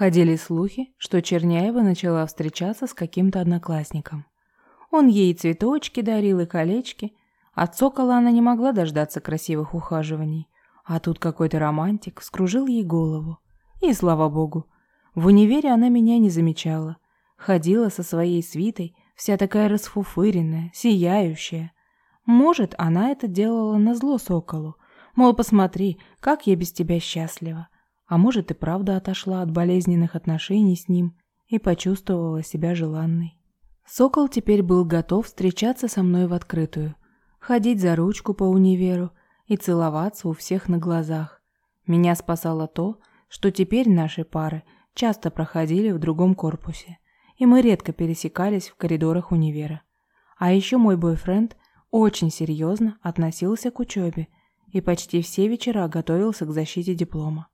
Ходили слухи, что Черняева начала встречаться с каким-то одноклассником. Он ей цветочки дарил и колечки. От сокола она не могла дождаться красивых ухаживаний. А тут какой-то романтик вскружил ей голову. И слава богу, в универе она меня не замечала. Ходила со своей свитой, вся такая расфуфыренная, сияющая. Может, она это делала на зло соколу. Мол, посмотри, как я без тебя счастлива. А может, и правда отошла от болезненных отношений с ним и почувствовала себя желанной. Сокол теперь был готов встречаться со мной в открытую, ходить за ручку по универу и целоваться у всех на глазах. Меня спасало то, что теперь наши пары часто проходили в другом корпусе, и мы редко пересекались в коридорах универа. А еще мой бойфренд очень серьезно относился к учебе и почти все вечера готовился к защите диплома.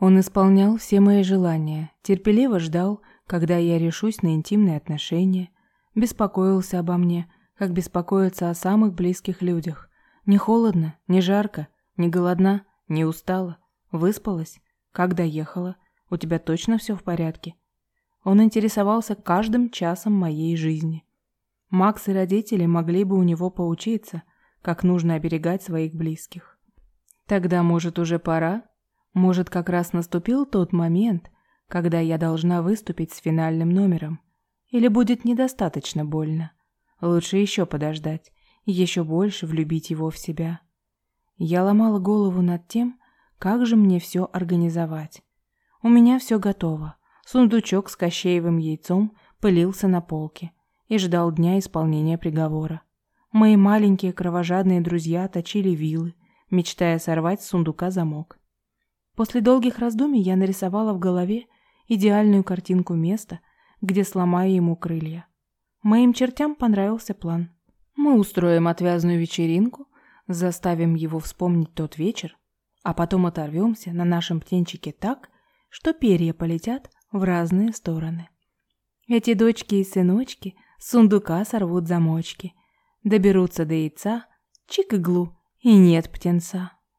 Он исполнял все мои желания, терпеливо ждал, когда я решусь на интимные отношения, беспокоился обо мне, как беспокоиться о самых близких людях. Не холодно, не жарко, не голодна, не устала, выспалась, как доехала, у тебя точно все в порядке. Он интересовался каждым часом моей жизни. Макс и родители могли бы у него поучиться, как нужно оберегать своих близких. Тогда, может, уже пора? Может, как раз наступил тот момент, когда я должна выступить с финальным номером? Или будет недостаточно больно? Лучше еще подождать, еще больше влюбить его в себя. Я ломала голову над тем, как же мне все организовать. У меня все готово. Сундучок с кощеевым яйцом пылился на полке и ждал дня исполнения приговора. Мои маленькие кровожадные друзья точили вилы, мечтая сорвать с сундука замок. После долгих раздумий я нарисовала в голове идеальную картинку места, где сломаю ему крылья. Моим чертям понравился план. Мы устроим отвязную вечеринку, заставим его вспомнить тот вечер, а потом оторвемся на нашем птенчике так, что перья полетят в разные стороны. Эти дочки и сыночки с сундука сорвут замочки, доберутся до яйца, чик иглу, и нет птенца.